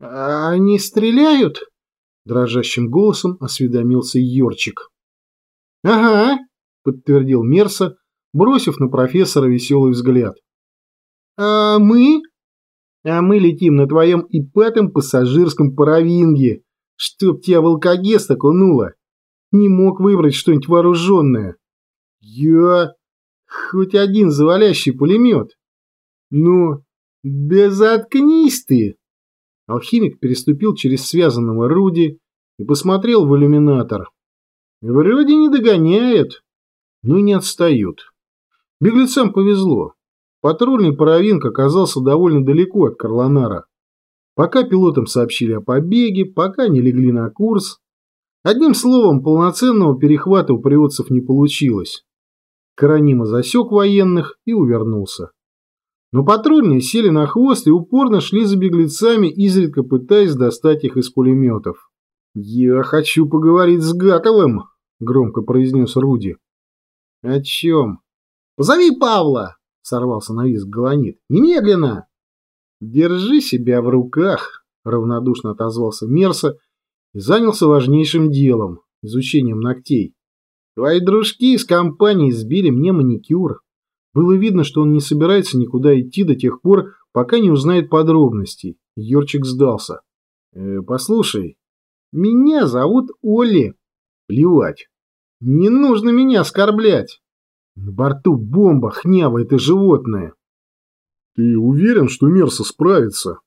«А они стреляют?» – дрожащим голосом осведомился Йорчик. «Ага», – подтвердил Мерса, бросив на профессора веселый взгляд. «А мы?» «А мы летим на твоем ипатом пассажирском паровинге, чтоб тебя в алкогест окунуло. Не мог выбрать что-нибудь вооруженное». «Я...» «Хоть один завалящий пулемет». «Ну, да заткнись ты!» Алхимик переступил через связанного Руди и посмотрел в иллюминатор. Вроде не догоняют, но и не отстают. Беглецам повезло. Патрульный паровинг оказался довольно далеко от Карлонара. Пока пилотам сообщили о побеге, пока не легли на курс. Одним словом, полноценного перехвата у приводцев не получилось. Каранима засек военных и увернулся. Но патрульные сели на хвост и упорно шли за беглецами, изредка пытаясь достать их из пулеметов. «Я хочу поговорить с Гатовым», — громко произнес Руди. «О чем?» «Позови Павла!» — сорвался на визг Галанит. «Немедленно!» «Держи себя в руках!» — равнодушно отозвался Мерса и занялся важнейшим делом — изучением ногтей. «Твои дружки из компании сбили мне маникюр». Было видно, что он не собирается никуда идти до тех пор, пока не узнает подробностей. Йорчик сдался. «Э, «Послушай, меня зовут Олли». «Плевать. Не нужно меня оскорблять. На борту бомба, хнява это животное». «Ты уверен, что Мерса справится?»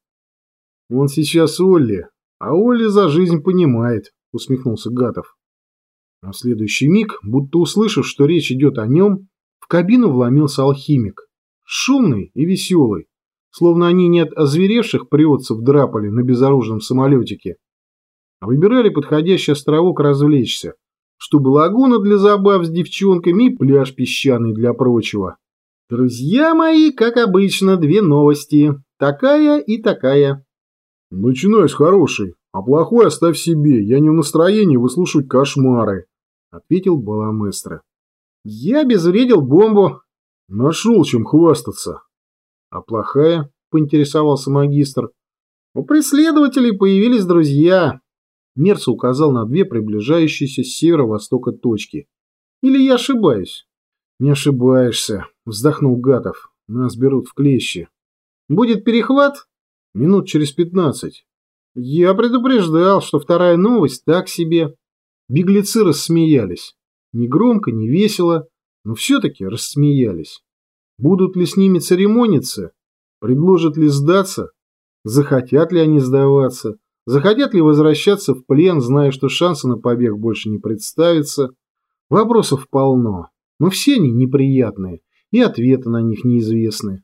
«Он сейчас Олли, а Олли за жизнь понимает», — усмехнулся Гатов. А в следующий миг, будто услышав, что речь идет о нем, кабину вломился алхимик. Шумный и веселый, словно они не от озверевших приводцев драпали на безоружном самолетике, выбирали подходящий островок развлечься, чтобы лагуна для забав с девчонками и пляж песчаный для прочего. Друзья мои, как обычно, две новости. Такая и такая. Начинай с хорошей, а плохой оставь себе. Я не в настроении выслушивать кошмары, ответил Баламестро. Я обезвредил бомбу. Нашел чем хвастаться. А плохая? Поинтересовался магистр. У преследователей появились друзья. Мерц указал на две приближающиеся с северо-востока точки. Или я ошибаюсь? Не ошибаешься, вздохнул Гатов. Нас берут в клещи. Будет перехват? Минут через пятнадцать. Я предупреждал, что вторая новость так себе. Беглецы рассмеялись. Не громко, не весело, но все-таки рассмеялись. Будут ли с ними церемониться? Предложат ли сдаться? Захотят ли они сдаваться? Захотят ли возвращаться в плен, зная, что шанса на побег больше не представится? Вопросов полно, но все они неприятные, и ответы на них неизвестны.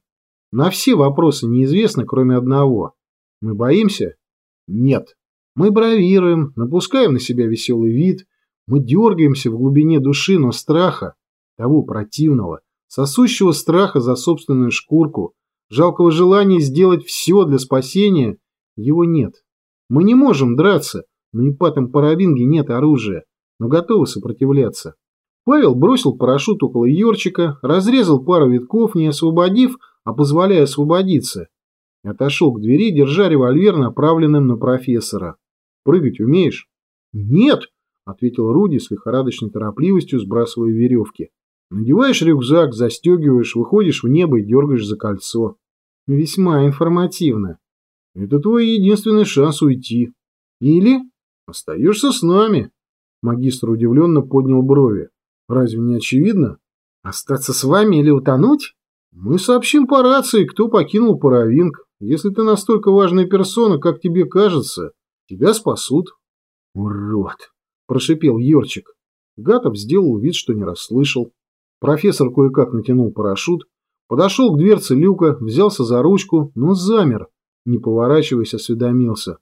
На все вопросы неизвестно, кроме одного. Мы боимся? Нет. Мы бравируем, напускаем на себя веселый вид – мы дергаемся в глубине души, но страха, того противного, сосущего страха за собственную шкурку, жалкого желания сделать все для спасения, его нет. Мы не можем драться, на ипатом парабинге нет оружия, но готовы сопротивляться. Павел бросил парашют около Йорчика, разрезал пару витков, не освободив, а позволяя освободиться. Отошел к двери, держа револьвер, направленным на профессора. «Прыгать умеешь?» «Нет!» Ответил Руди с лихорадочной торопливостью, сбрасывая веревки. Надеваешь рюкзак, застегиваешь, выходишь в небо и дергаешь за кольцо. Весьма информативно. Это твой единственный шанс уйти. Или остаешься с нами. Магистр удивленно поднял брови. Разве не очевидно? Остаться с вами или утонуть? Мы сообщим по рации, кто покинул Паравинг. Если ты настолько важная персона, как тебе кажется, тебя спасут. Урод! – прошипел Йорчик. Гатов сделал вид, что не расслышал. Профессор кое-как натянул парашют, подошел к дверце люка, взялся за ручку, но замер, не поворачиваясь, осведомился.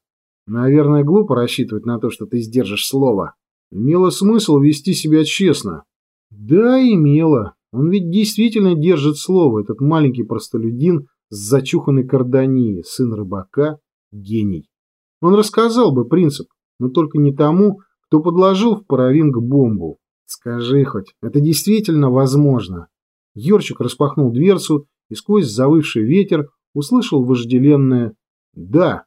«Наверное, глупо рассчитывать на то, что ты сдержишь слово. Имело смысл вести себя честно». «Да, имело. Он ведь действительно держит слово, этот маленький простолюдин с зачуханной карданией, сын рыбака, гений. Он рассказал бы принцип, но только не тому, кто подложил в паровинг бомбу. Скажи хоть, это действительно возможно? Йорчик распахнул дверцу и сквозь завывший ветер услышал вожделенное «Да».